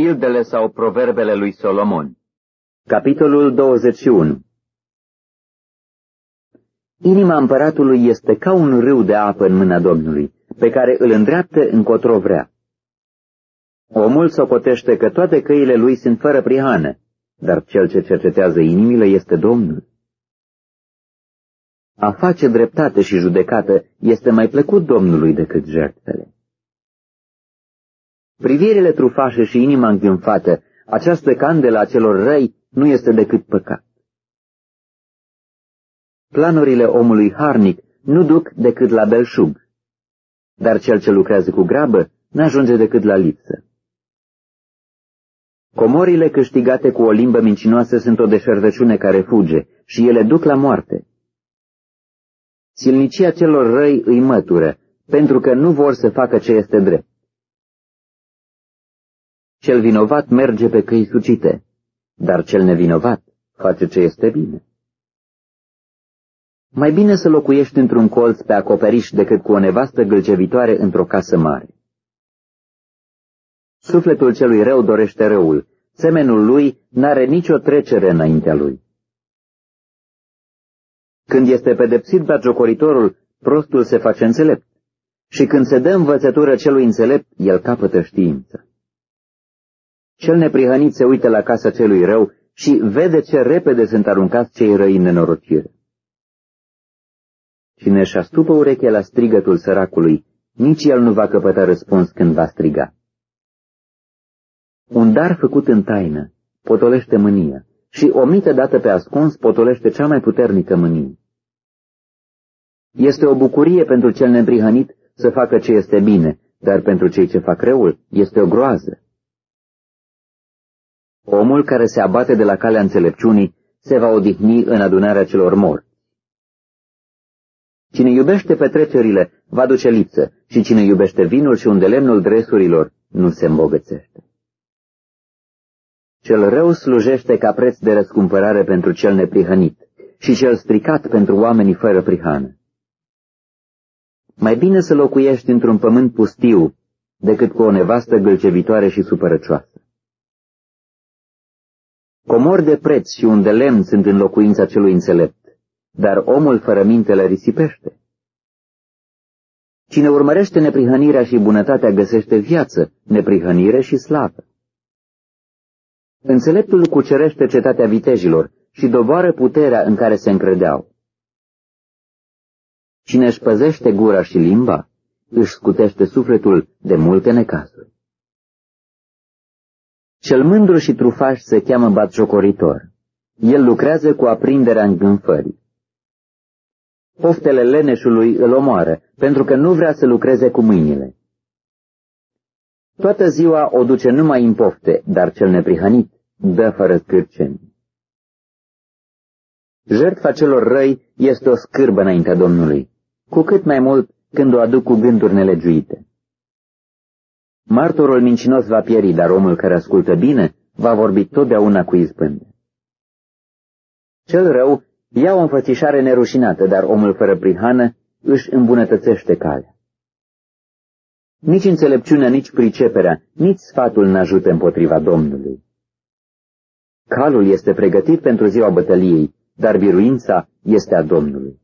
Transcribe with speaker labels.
Speaker 1: Pildele sau proverbele lui Solomon Capitolul 21 Inima împăratului este ca un râu de apă în mâna Domnului, pe care îl îndreaptă încotro vrea. Omul socotește că toate căile lui sunt fără prihană, dar cel ce cercetează inimile este Domnul. A face dreptate și judecată este mai plăcut Domnului decât jertfele. Privirile trufașe și inima îngânfată, această candelă a celor răi nu este decât păcat. Planurile omului harnic nu duc decât la belșug, dar cel ce lucrează cu grabă n-ajunge decât la lipsă. Comorile câștigate cu o limbă mincinoasă sunt o deșervăciune care fuge și ele duc la moarte. Silnicia celor răi îi mătură, pentru că nu vor să facă ce este drept. Cel vinovat merge pe căi sucite, dar cel nevinovat face ce este bine. Mai bine să locuiești într-un colț pe acoperiș decât cu o nevastă gâlcevitoare într-o casă mare. Sufletul celui rău dorește răul, semenul lui n-are nicio trecere înaintea lui. Când este pedepsit bagiocoritorul, prostul se face înțelept, și când se dă învățătură celui înțelept, el capătă știință. Cel neprihănit se uită la casa celui rău și vede ce repede sunt aruncați cei răi în nenorocire. Cine și astupă urechea la strigătul săracului, nici el nu va căpăta răspuns când va striga. Un dar făcut în taină potolește mânia și o mică dată pe ascuns potolește cea mai puternică mânie. Este o bucurie pentru cel neprihănit să facă ce este bine, dar pentru cei ce fac răul este o groază. Omul care se abate de la calea înțelepciunii se va odihni în adunarea celor morți. Cine iubește petrecerile va duce lipsă și cine iubește vinul și undelemnul dresurilor nu se îmbogățește. Cel rău slujește ca preț de răscumpărare pentru cel neprihănit și cel stricat pentru oamenii fără prihană. Mai bine să locuiești într-un pământ pustiu decât cu o nevastă gâlcevitoare și supărăcioasă. Comori de preț și un de lemn sunt în locuința celui înțelept, dar omul fără minte le risipește. Cine urmărește neprihănirea și bunătatea găsește viață, neprihănire și slavă. Înțeleptul cucerește cetatea vitejilor și doboară puterea în care se încredeau. Cine își păzește gura și limba, își scutește sufletul de multe necazuri. Cel mândru și trufaș se cheamă batjocoritor. El lucrează cu aprinderea îngânfării. Poftele leneșului îl omoară, pentru că nu vrea să lucreze cu mâinile. Toată ziua o duce numai în pofte, dar cel neprihănit dă fără scârceni. Jertfa celor răi este o scârbă înaintea Domnului, cu cât mai mult când o aduc cu gânduri nelegiuite. Martorul mincinos va pieri, dar omul care ascultă bine va vorbi totdeauna cu izbânde. Cel rău ia o înfățișare nerușinată, dar omul fără prihană își îmbunătățește calea. Nici înțelepciunea, nici priceperea, nici sfatul n-ajută împotriva Domnului. Calul este pregătit pentru ziua bătăliei, dar biruința este a Domnului.